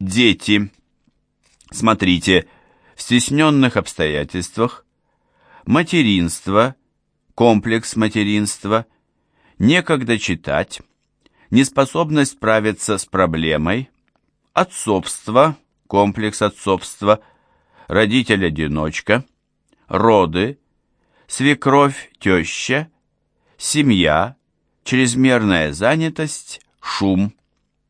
Дети. Смотрите, в стесненных обстоятельствах материнство, комплекс материнства, некогда читать, неспособность справиться с проблемой, отцовство, комплекс отцовства, родитель-одиночка, роды, свекровь-теща, семья, чрезмерная занятость, шум.